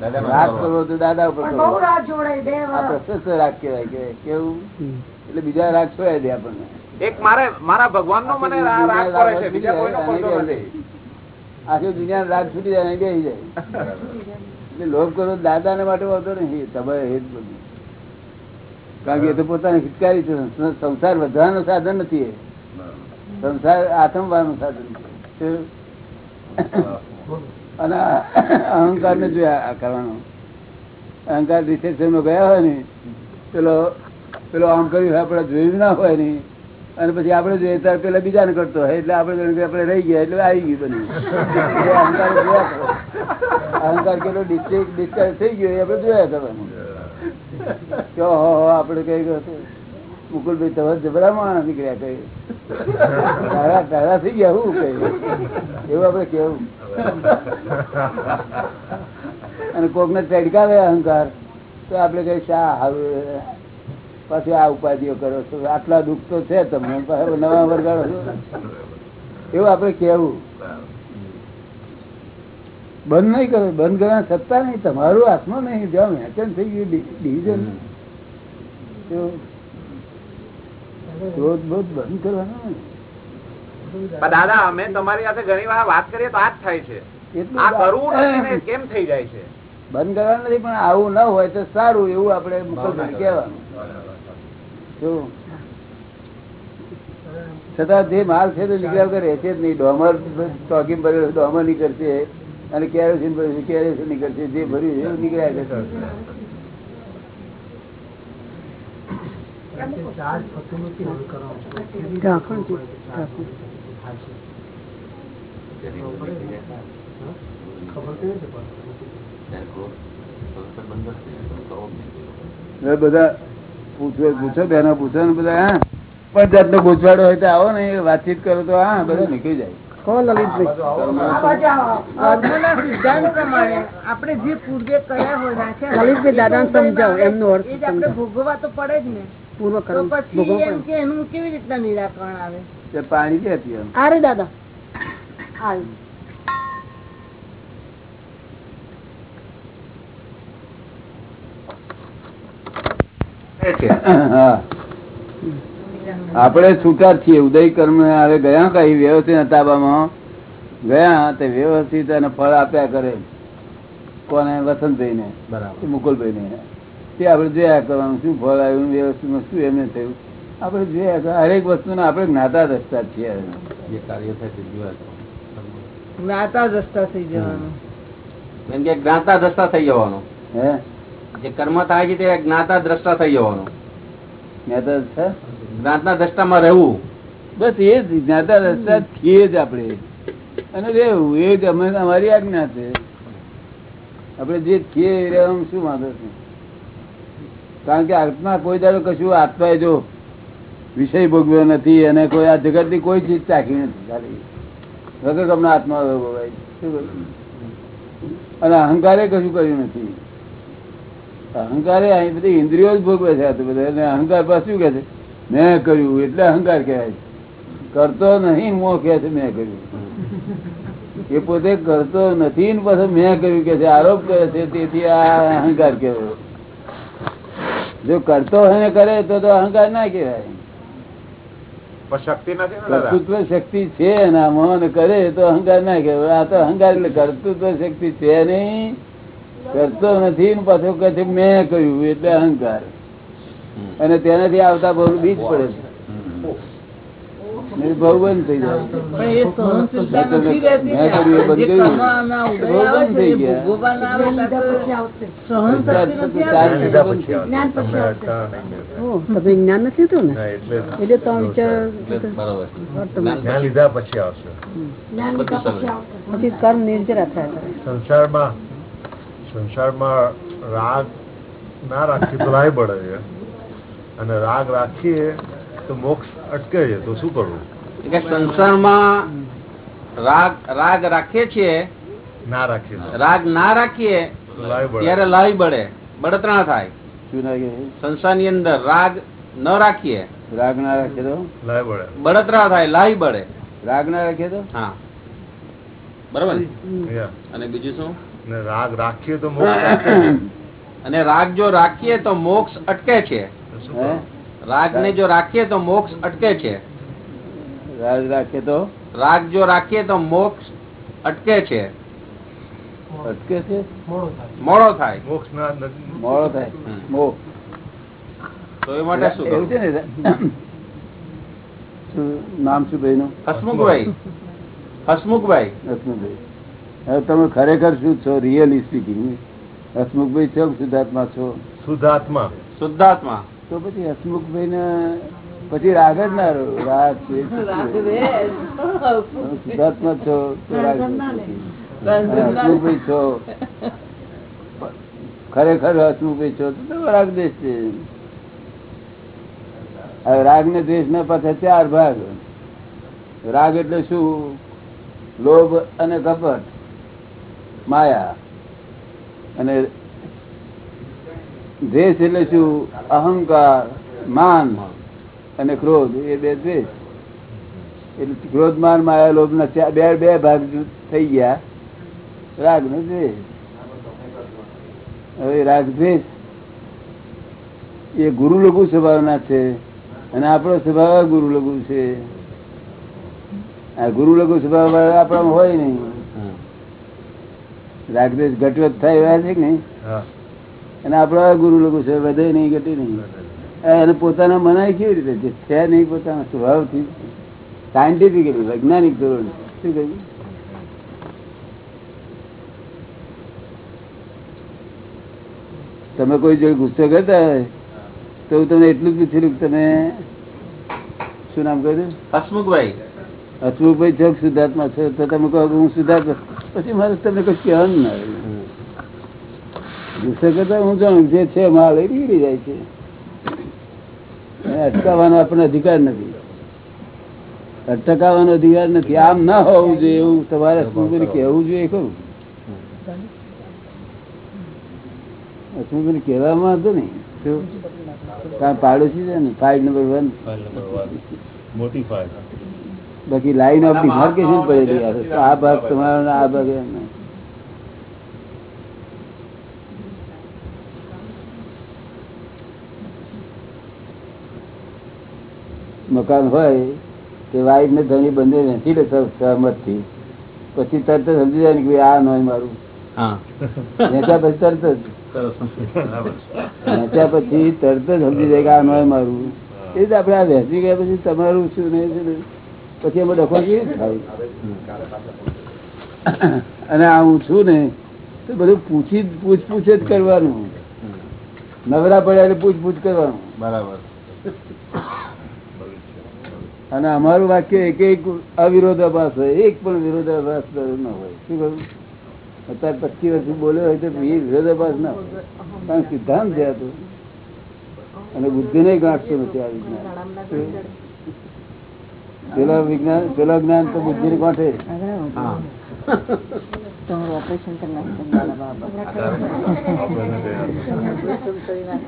રાગ
કરવો.
તો દાદા ઉપર કરવો. પ્રશસ્ત રાગ કેવાય કે કેવું? એટલે બીજા રાગ છોડાય દે આપણને.
એક મારે મારા ભગવાન નો મને આ રાગ કરે છે બીજા કોઈનો
આખી દુનિયા રાગ છૂટી જાય અને જાય એટલે લોભ કરવો દાદા ને માટે વાંધો નહીં. તમારે હેત જ બધું. કારણ કે એ તો પોતાની હિતકારી છે. સંસાર વધવાનું સાધન નથી સંસાર આથમવાનું સાધન છે અને અહંકાર ને જોયા કરવાનું. અહંકાર રિસેપ્શન ગયા હોય ને, પેલો પેલો આમ કર્યું આપણે જોયું ના હોય ને, અને પછી આપણે જોઈએ ત્યારે પેલા બીજાને કરતો હોય, એટલે આપડે આપણે રહી ગયા, એટલે આવી ગયું બની અહંકાર અહંકાર કેટલો ડિસ્ચાર્જ થઈ ગયો એ આપણે જોયા કરવાનું. આપણે કઈ મુકુલભાઈ તમે જબરા માણસ નીકળ્યા કઈ તારા તારા થઈ ગયા હું કઈ એવું આપડે કેવું અને કોક ને ચડકાવે અહંકાર, તો આપડે કઈ શા હારું પાછું આ ઉપાધિઓ કરો છો? આટલા દુઃખ તો છે તમને નવા વર્ગાડો છો. એવું આપડે કેવું બંધ નહીં કરો બંધ કરવા સત્તા નહીં તમારું હાથમાં નહીં જ્યાં વેચન થઈ ગયું ડિવિઝન ક્રોધ બોધ બંધ કરવાનો
દાદા અમે તમારી સાથે ઘણી વાર વાત કરીએ તો આ જ થાય છે.
એટલું
આ કરવું નથી ને કેમ થઈ જાય છે?
બંધ કરવાનું નથી પણ આવું ના હોય તો સારું એવું આપણે મુકલભાઈ કહેવાનું. છતાં જે માલ છે તે નીકળ્યા વગર રહેશે જ નહીં. ડોમર ચોકી ભરેલો ડોમર નીકળશે. અને કેરોસીન ભર્યું છે? કેરોસીન નીકળશે? જે ભર્યું છે એવું નીકળ્યા
છે,
બધા પૂછો પૂછો બેનો ને બધા હા. પણ જાતનો ગૂંચવાડો હોય તો આવો ને વાતચીત કરો તો હા બધા નીકળી જાય.
કહો લલિતભાઈ?
ધર્મના સિદ્ધાંત પ્રમાણે આપણે જે પૂર્વે કર્યા હોય
લલિતભાઈ દાદાને સમજાવો એમનો અર્થ
એ જ આપણે
સમજાવો.
ભોગવવા તો પડે જ ને.
પૂર્વ
તો
કર્મ
પછી
ભોગવવું
એમ
પડે.
કે એનું કેવી રીતના નિરાકરણ આવે?
પાણી?
દાદા.
હા. આપણે છૂટા છીએ. ઉદય કર્મ હવે ગયા કઈ વ્યવસ્થિત નતાબામાં? ગયા તે વ્યવસ્થિત અને ફળ આપ્યા કરે. કોને? વસંતભાઈ ને
બરાબર.
મુકુલભાઈ ને તે આપણે જોયા કરવાનું. શું ફળ આવ્યું? વ્યવસ્થિત શું એમને થયું? આપણે જોયા હરેક વસ્તુને આપણે જ્ઞાતા દસતા છીએ.
જે કાર્ય થશે તે.
જ્ઞાતા દ્રષ્ટા થઈ જવાનું.
એમ કે જ્ઞાતા દસતા થઈ જવાનું.
હે?
જે કર્મ થાય છે તે જ્ઞાતા દ્રષ્ટા થઈ જવાનું.
જ્ઞાતા દસતા
જ્ઞાતના દ્રષ્ટામાં રહેવું.
બસ એ જ જ્ઞાતા દસતા છીએ જ આપણે. અને રહેવું, એ જ અમે, અમારી આજ્ઞા છે. આપણે જે છીએ એ રહેવાનું શું વાંધો છે? કારણ કે આત્મા કોઈ દાડો કશું આત્માએ જો વિષય ભોગવ્યો નથી, અને કોઈ આ જગતની કોઈ ચીજ ચાખી નથી, ખાલી. વગર તમને આત્મા ભોગવાય અને અહંકારે કશું કર્યું નથી. અહંકારે અહીં બધી ઇન્દ્રિયો જ ભોગવે છે આ તો બધા. અહંકાર પાછું શું કે છે? મેં કર્યું એટલે અહંકાર કહેવાય કરતો નહીં કહે છે મેં કર્યું. એ પોતે કરતો નથી ને પછી મેં કર્યું કે છે આરોપ કરે છે તેથી આ અહંકાર કહેવાય. જો કરતો હોય કરે તો તો અહંકાર ના કહેવાય.
શક્તિ નથી
શક્તિ છે એનામાં કરે તો અહંકાર ના કહેવાય. આ તો અહંકાર એટલે કર્તૃત્વ શક્તિ છે નહીં. કરતો નથી ને પાછો કહે છે મેં કર્યું એટલે અહંકાર. અને તેનાથી આવતા બહુ બીજ પડે છે. બહુ બંધ થઈ જાય.
નથી. ભોગવવા ના?
એટલે તો વિચાર
લીધા પછી આવશે.
જ્ઞાન લીધા પછી આવશે.
પછી કર્મ નિર્જરા થયા
સંસારમાં સંસારમાં રાગ ના રાખી તો લાય પડે છે. અને રાગ રાખીએ તો મોક્ષ અટકે છે. તો શું કરવું?
કે સંસારમાં રાગ રાગ રાખીએ છીએ
ના રાખીએ
રાગ ના રાખીએ ત્યારે લાઈ બળે. બળતરા થાય.
શું ના
સંસારની અંદર રાગ ન રાખીએ.
રાગ ના રાખે તો?
પડે
બળતરા થાય લાઈ બળે.
રાગ ના રાખીએ તો?
હા. બરોબર? અને બીજું શું?
રાગ રાખીએ તો મોક્ષ
અને રાગ જો રાખીએ તો મોક્ષ અટકે છે? રાગ ને જો રાખીએ તો મોક્ષ અટકે છે.
રાગ રાખીએ તો?
રાગ જો રાખીએ તો મોક્ષ અટકે છે.
અટકે છે?
મોડો થાય.
મોક્ષ ના
મોડો થાય. મોક્ષ.
તો એ માટે શું
એવું છે ને? નામ શું ભાઈ નું
હસમુખભાઈ. હસમુખભાઈ.
હસમુખભાઈ. હવે તમે ખરેખર શું છો? રિયલી સ્પીકિંગ હસમુખભાઈ છો શુદ્ધાત્મા છો?
શુદ્ધાત્મા.
શુદ્ધાત્મા.
તો પછી હસમુખભાઈ ને પછી રાગ જ ના રાગ છે
રાગ
છો તો રાગ હસમુખભાઈ છો. ખરેખર હસમુખભાઈ છો તો રાગ દેશ છે. હવે રાગ ને દ્વેષ ના પાછા ચાર ભાગ. રાગ એટલે શું? લોભ અને કપટ માયા. અને દ્વેષ એટલે શું? અહંકાર માન અને ક્રોધ. એ બે દ્વેષ. એટલે ક્રોધ માન માયા લોભ ના બે બે ભાગ થઈ ગયા. રાગ નો દ્વેષ. હવે રાગ દ્વેષ. એ ગુરુ લઘુ સ્વભાવના છે અને આપણો સ્વભાવ ગુરુ લઘુ છે. આ ગુરુ લઘુ સ્વભાવ આપણા હોય નહીં. રાગદેશ ઘટવત થાય એવા છે કે નહીં? અને આપણા ગુરુ લોકો છે વધે નહીં ઘટે નહીં. એને પોતાના મનાય કેવી રીતે? જે છે નહીં પોતાના સ્વભાવથી. સાયન્ટિફિકલી વૈજ્ઞાનિક ધોરણ. શું કહ્યું? તમે કોઈ જોઈ ગુસ્સો કરતા હોય તો હું તમને એટલું જ પૂછેલું કે તમે શું નામ કહ્યું
હસમુખભાઈ.
હસમુખભાઈ ચોક શુદ્ધાત્મા છો તો તમે કહો હું શુદ્ધાત્મા. પછી મારે તમને કોઈ કહેવાનું ના રહ્યું. ગુસ્સો કરતા હું જાણું જે છે માલ એ નીકળી જાય છે. અટકાવવાનો આપણને અધિકાર નથી. અટકાવવાનો અધિકાર નથી. આમ ના હોવું જોઈએ એવું તમારે હસમુખભાઈને કહેવું જોઈએ ખરું. હસમુખભાઈને કહેવામાં હતું ને? કારણ પાડોશી છે ને ફાઇલ નંબર વન
નંબર મોટી ફાઇલ
બાકી લાઈન ઓફ ડિમાર્કેશન પડેલી આ ભાગ તમારો આ ભાગ એમનો. મકાન હોય તે વાઈફ ને ધણી બંને વેચી લે સહમતથી પછી તરત સમજી જાય ને કે આ નોય મારું.
હા.
પછી તરત જ. વેચ્યા પછી તરત જ સમજી જાય કે આ નોય મારું. એ જ આ ગયા પછી તમારું શું નહીં નહીં. પછી એમાં ડખો કેવી થાય અને આ હું છું ને તો બધું પૂછી જ- પૂછપૂછ જ કરવાનું. નવરા પડ્યા એટલે પૂછપૂછ કરવાનું.
બરાબર.
અને અમારું વાક્ય એક એક અવિરોધાભાસ હોય એક પણ વિરોધાભાસ ન હોય. શું કહ્યું? અત્યારે પચીસ વર્ષ બોલ્યો હોય તો એ વિરોધાભાસ ના હોય. કારણ સિદ્ધાંત છે આ અને બુદ્ધિ ને ગાંઠતો નથી આ વિજ્ઞાન. પેલા વિજ્ઞાન પેલા જ્ઞાન તો બુદ્ધિ ને ગાંઠે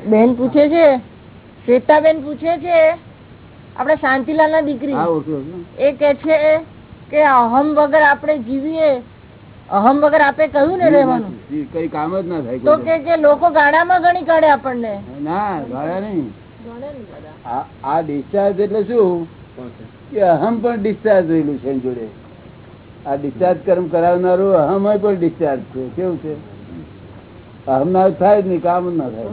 બેન પૂછે છે શ્વેતાબેન પૂછે છે આપણે શાંતિલાલ ના દીકરી.
હા ઓકે ઓકે.
એ કે છે કે અહમ વગર આપણે જીવીએ અહમ વગર આપે કહ્યું ને રહેવાનું?
કઈ કામ જ ના થાય
તો કે કે લોકો ગાડામાં ગણી કાઢે આપણને.
ના ગાડા નહીં. આ આ ડિસ્ચાર્જ એટલે શું? કે અહમ પણ ડિસ્ચાર્જ થયેલું છે જોડે. આ ડિસ્ચાર્જ કર્મ કરાવનારું અહમ પણ ડિસ્ચાર્જ છે. કેવું છે? અહમ ના થાય જ નહીં કામ જ ના થાય.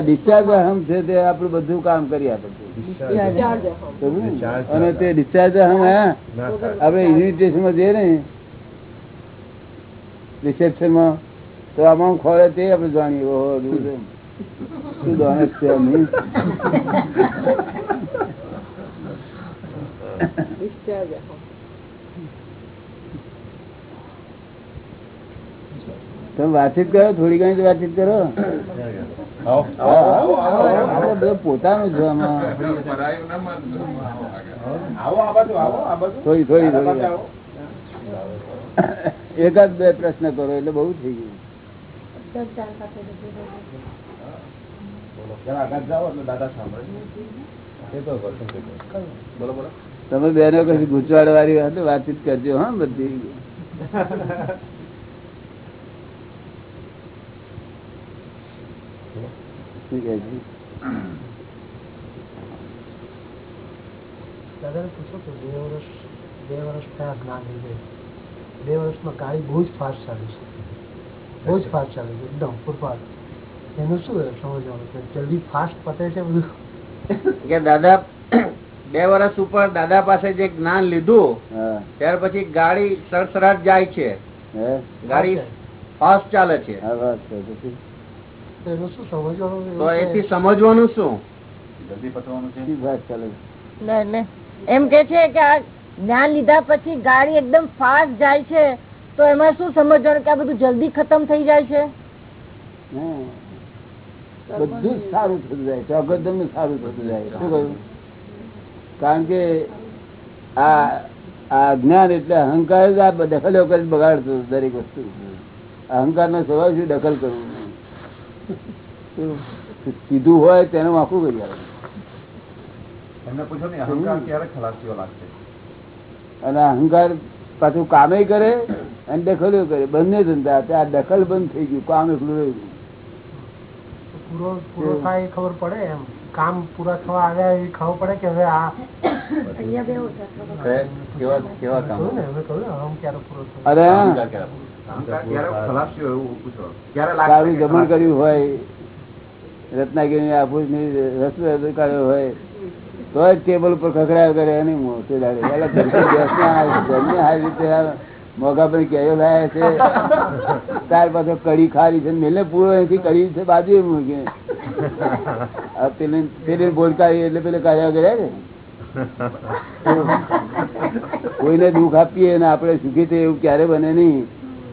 ડિસ્ચાર્જ અહમ છે તે આપણું બધું કામ કરી આપે છે અને તે ડિસ્ચાર્જ અહમ આપણે ઇન્વિટેશનમાં જઈએ ને રિસેપ્શનમાં તો આમાં ખોરે તે આપણે જાણીએ. ઓહો શું છે એમ નહીં? તમે વાતચીત કરો થોડી ઘણી વાતચીત કરો.
આવો.
આપણે બધું પોતાનું છે આમાં. થોડી થોડી થોડી. એકાદ બે પ્રશ્ન કરો એટલે બહુ થઈ ગયું. તમે બેનો કશું ગુચવાડ વાળી વાત વાતચીત કરજો હા બધી. શું કહે છે?
દાદાને પૂછો કે બે વર્ષ બે વર્ષ થયા જ્ઞાન લીધે. બે વર્ષમાં ગાડી બહુ જ ફાસ્ટ ચાલે છે. બહુ જ ફાસ્ટ ચાલે છે એકદમ ફૂટપાથ. એનું શું સમજવાનું કે જલ્દી ફાસ્ટ પતે છે બધું?
કે દાદા બે વર્ષ ઉપર દાદા પાસે જે જ્ઞાન લીધું ત્યાર પછી ગાડી સરસરાટ જાય છે.
હે?
ગાડી ફાસ્ટ ચાલે છે.
તો એનું શું સમજવાનું
તો એથી સમજવાનું શું?
શી વાત ચાલે
ને ને. એમ કે છે કે આ જ્ઞાન લીધા પછી ગાડી એકદમ ફાસ્ટ જાય છે તો એમાં શું સમજવાનું કે આ બધું જલ્દી ખતમ થઈ જાય છે?
બધું સારું થતું જાય ચોકદમ સારું થતું જાય શું કહ્યું? કારણ કે આ આ જ્ઞાન એટલે અહંકાર જ આ દખલો કરી બગાડતો દરેક વસ્તુ. અહંકાર નો સ્વભાવ શું? દખલ કરવું. સીધું હોય તેને માફું કરી આવે.
એમને પૂછો ને અહંકાર ક્યારે ખલાસ થયો લાગશે?
અને અહંકાર પાછું કામે કરે અને દખલ કરે. બંને ધંધા આ દખલ બંધ થઈ ગયું. કામ એકલું રહી
ગયું પૂરો થાય ખબર પડે એમ. કામ પૂરા થવા આવ્યા એવી ખબર પડે કે હવે આ
અરે હા,
ક્યારે ખલાસ્યો એવું ક્યારે
સારું જમણ કર્યું હોય. રત્નાગીરી આફૂસની રસ્તો કર્યો હોય, તો જ ટેબલ ઉપર ખખડાવ કરે એની મોટે લાગે ઘરથી હારી રીતે મોગા પર કેયો લાયા છે. ત્યાર પાછો કઢી ખારી છે, મેલે પૂરો એથી કઢી છે બાજુ મૂકી. પેલી પેલી બોલકારી એટલે પેલે કાઢ્યા કર્યા છે કોઈને દુઃખ આપીએ ને આપણે સુખી થઈએ એવું ક્યારે બને નહીં.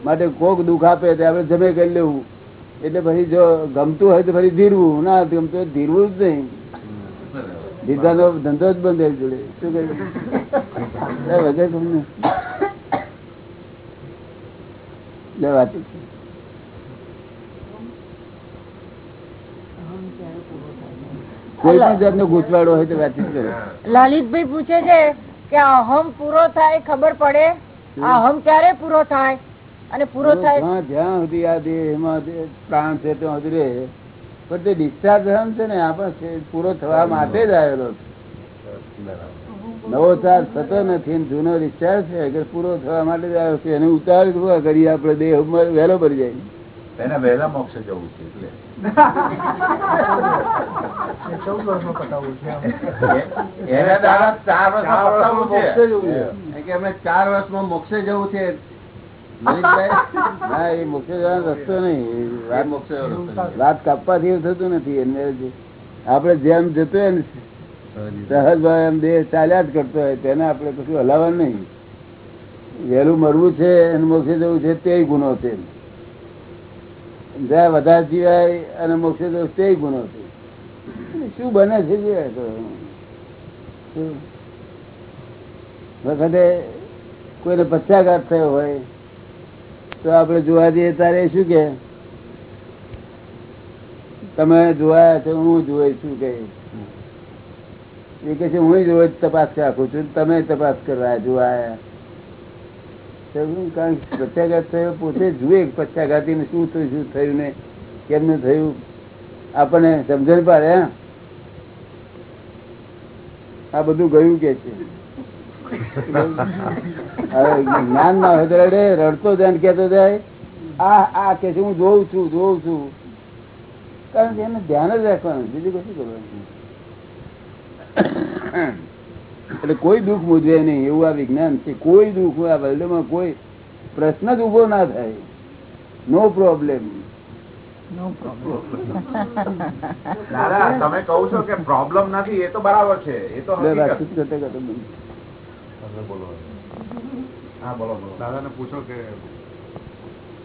માટે કોક દુઃખ આપે તો આપણે જમે કરી લેવું. એટલે પછી જો ગમતું હોય તો ફરી ધીરવું. ના ગમતું ધીરવું જ નહીં. ધીરવાનો ધંધો જ બંધ જોડે. શું કહ્યું લે વાંચી કોઈ પણ
લલિતભાઈ પૂછે છે કે અહમ પૂરો થાય ખબર પડે? અહમ ક્યારે પૂરો થાય? અને પૂરો થાય
જ્યાં સુધી આ દેહમાં પ્રાણ છે ત્યાં સુધી રહે. પણ તે ડિસ્ચાર્જ છે ને આપણે પૂરો થવા માટે જ આવેલો છે. નવો ચાર્જ થતો નથી જૂનો ડિસ્ચાર્જ છે કે પૂરો થવા માટે જ આવ્યો છે. એને ઉતાર કરીએ આપણે દેહ વહેલો ભરી જાય.
એને વહેલા મોક્ષે જવું છે એટલે.
ચાર વર્ષમાં માં
મોક્ષે જવું છે.
ના જેમ જતો સહજ ભાઈ એમ દેહ ચાલ્યા જ કરતો હોય, તેને આપણે કશું હલાવવાનું નહીં. વહેલું મરવું છે અને મોક્ષે જવું છે, તે ગુનો છે. જ્યાં વધારે જીવાય અને મોક્ષે જવું તે ગુનો છે. શું બને છે જીવાય તો. વખતે કોઈને પચાઘાત થયો હોય તો આપણે જોવા જઈએ ત્યારે શું કે? તમે જોયા છો, હું જોઈ છું કે. એ કે છે, હું જોઈ તપાસ રાખું છું, તમે તપાસ કરવા જોવાયા કારણ કે પક્ષાઘાત થયો, પોતે જુએ ને શું થયું શું થયું ને કેમનું થયું. આપણને સમજણ પાડે? આ બધું ગયું કે છે? હવે જ્ઞાન ના હોય તો રડે રડતો જાય કેતો જાય. આ આ કે હું જોઉં છું જોઉં છું. કારણ કે એને ધ્યાન જ રાખવાનું બીજું કશું કરવાનું એટલે કોઈ દુઃખ મૂજવે નહીં એવું આ વિજ્ઞાન છે. કોઈ દુઃખ આ વર્લ્ડમાં કોઈ પ્રશ્ન જ ઊભો ના થાય. નો પ્રોબ્લેમ
તમે કહો છો કે પ્રોબ્લેમ નથી એ તો બરાબર છે. એ તો હકીકત.
વાતચીત કરતા કરતા બંધ.
તમે બોલો
હા બોલો બોલો
દાદાને પૂછો કે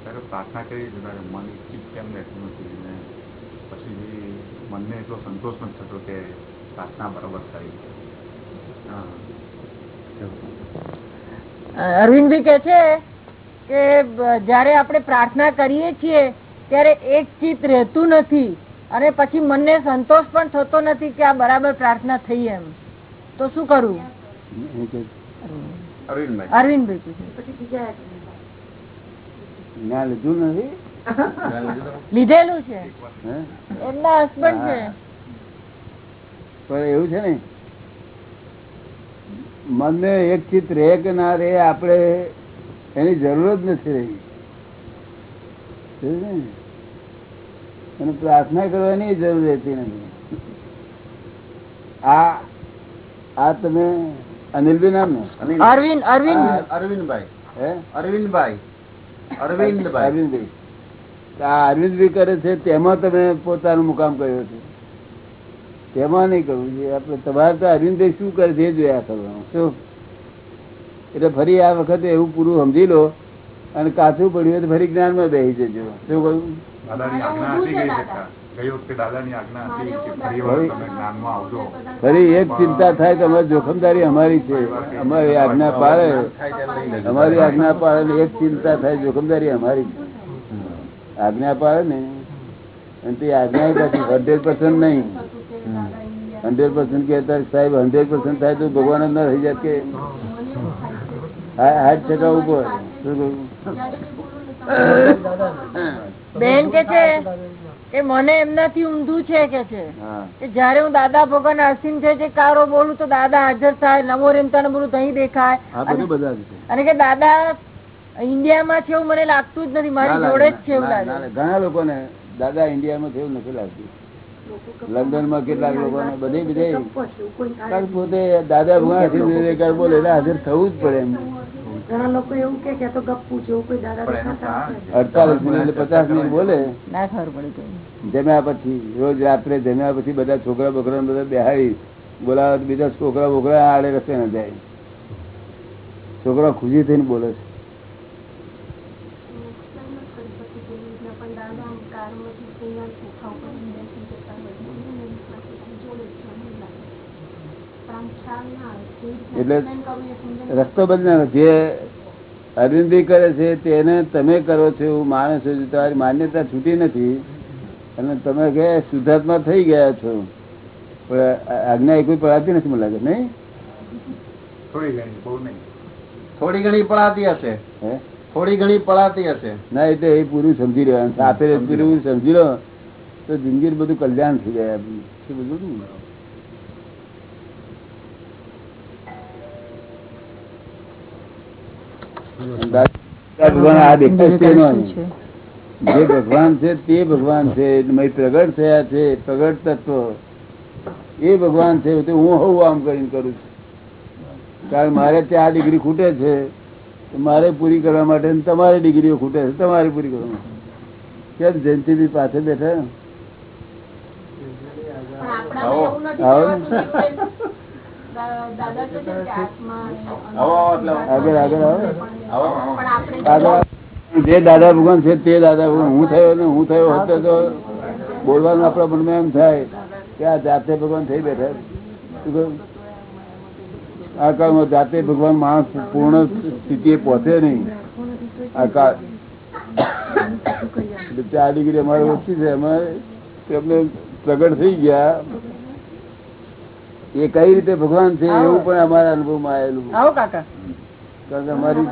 ત્યારે પ્રાર્થના કરી જયારે મન ચિત્ત કેમ રહેતું નથી ને પછી મનને એટલો સંતોષ નથી થતો કે પ્રાર્થના બરાબર થઈ હા
અરવિંદભાઈ કે છે કે જ્યારે આપણે પ્રાર્થના કરીએ છીએ ત્યારે એક ચિત્ત રહેતું નથી અને પછી મનને સંતોષ પણ થતો નથી કે આ બરાબર પ્રાર્થના થઈ એમ તો શું કરવું
અરવિંદભાઈ.
અરવિંદભાઈ પૂછે
પછી
લીધું નથી?
લીધેલું છે. એમના હસબન્ડ છે.
પણ એવું છે ને મનને એક ચિત્ત રે કે ના રે આપણે એની જરૂર જ નથી રહી? અને પ્રાર્થના કરવાની જરૂર રહેતી નથી. આ આ તમે અનિલભાઈ નામ ને
અરવિંદ અરવિંદ.
અરવિંદભાઈ.
હે?
અરવિંદભાઈ. અરવિંદભાઈ.
અરવિંદભાઈ. આ અરવિંદભાઈ કરે છે તેમાં તમે પોતાનું મુકામ કર્યો છે. તેમાં નહીં કરવું છે આપણે તમારે તો અરવિંદભાઈ શું કરે છે એ જોયા કરવાનું. શું? એટલે ફરી આ વખતે એવું પૂરું સમજી લો અને કાચું પડ્યું હોય તો ફરી જ્ઞાનમાં બેસી જજો. શું કહ્યું?
ફરી
એક ચિંતા થાય તો અમારી જોખમદારી અમારી છે. અમારી આજ્ઞા પાળે અમારી આજ્ઞા પાડે ને એક ચિંતા થાય જોખમદારી અમારી છે. આજ્ઞા પાડે ને અને તે આજ્ઞા પછી હંડ્રેડ પર્સન્ટ નહીં. હંડ્રેડ પર્સન્ટ કહેતા સાહેબ હંડ્રેડ પર્સન્ટ થાય તો ભગવાન જ ના થઈ જાય કે. હા- હાથ ટકા ઉપર. શું કહ્યું?
બેન કે છે? કે મને એમનાથી ઊંધું છે કે છે. કે જયારે હું દાદા ભગવાન અસીમ છે જે કારો બોલું તો દાદા હાજર થાય નવો રેમતા બોલું તહીં દેખાય.
બધું બધા દેખાય
અને કે દાદા ઇન્ડિયામાં છે એવું મને લાગતું જ નથી. મારી જોડે જ છે એવું લાગે.
ઘણા લોકોને દાદા ઇન્ડિયામાં થયું નથી લાગતું. લંડનમાં કેટલાક લોકો બધે બધે પોતે દાદા ભગવાન બોલે એટલે હાજર થવું જ પડે એમ.
ઘણા લોકો એવું કે કે તો ગપ્પુ છે એવું કોઈ દાદા
અડતાલીસ મિનિટ પચાસ મિનિટ બોલે.
ના ખબર પડી
જમ્યા પછી રોજ રાત્રે જમ્યા પછી બધા છોકરા બોકરા બધા બેહાડી બોલાવે બીજા છોકરા બોકરા આડે રસ્તે ન જાય. છોકરા ખુશી થઈને બોલે છે. એટલે રસ્તો બદલાનો જે અરવિંદી કરે છે તેને તમે કરો છો એવું માણસ છો તમારી માન્યતા છૂટી નથી અને તમે કે શુદ્ધાત્મા થઈ ગયા છો. પણ આજ્ઞા એ કોઈ પડાતી નથી મને લાગે નહીં?
થોડી ઘણી બહુ નહીં.
થોડી ઘણી પડાતી હશે. થોડી ઘણી પડાતી હશે.
ના એટલે એ પૂરું સમજી રહ્યો. સાથે પૂરું સમજી લો તો જિંદગી બધું કલ્યાણ થઈ જાય આપણું. શું બધું? ભગવાન આ દેખાય છે જે ભગવાન છે તે ભગવાન છે. પ્રગટ થયા છે. પ્રગટ તત્વ. એ ભગવાન છે. હું હું આમ કરીને કરું છું. કારણ મારે ત્યાં ડિગ્રી ખૂટે છે. તો મારે પૂરી કરવા માટે તમારી તમારે ડિગ્રીઓ ખૂટે છે. તમારે પૂરી કરવા માટે. કેમ જયંતિભાઈ પાસે બેઠા? જે દાદા ભગવાન છે તે દાદા ભગવાન. હું થયો ને હું થયો હતો તો બોલવાનું આપણા મનમાં એમ થાય કે આ જાતે ભગવાન થઈ બેઠા? આ કાળમાં જાતે ભગવાન માણસ પૂર્ણ સ્થિતિએ પહોંચે નહીં. આ કાળ ચાર ડિગ્રી અમારે ઓછી છે. અમારે પ્રગટ થઈ ગયા. એ કઈ રીતે ભગવાન છે એવું પણ અમારા અનુભવમાં આવેલું
આવો કાકા.
કારણ કે અમારી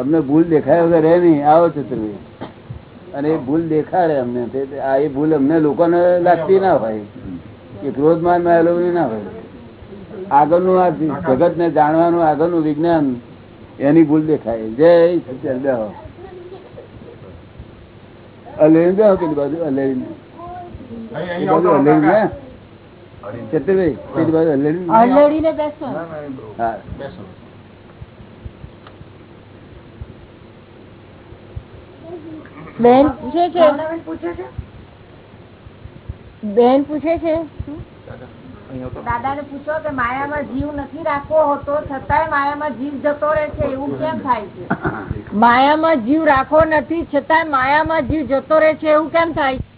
અમને ભૂલ દેખાય વગર રહે નહીં. આવો ચતુર્વી અને એ ભૂલ દેખાડે અમને. આ એ ભૂલ અમને લોકોને લાગતી ના હોય. એ ક્રોધમાનમાં આવેલું ના હોય. આગળનું આ જગત ને જાણવાનું આગળનું વિજ્ઞાન એની ભૂલ દેખાય. જય સત્ય બેહો અલેરી પેલી બાજુ અલેરી અલેરી ને. ચતુર્ભાઈ પેલી બાજુ અલેરી ને?
બેસો
હા.
બેન પૂછે છે?
દાદા પૂછે છે?
બેન પૂછે
પૂછો કે માયામાં જીવ નથી રાખવો હોતો છતાંય માયામાં જીવ જતો રહે છે એવું કેમ થાય છે?
માયામાં જીવ રાખવો નથી છતાંય માયામાં જીવ જતો રહે છે એવું કેમ થાય છે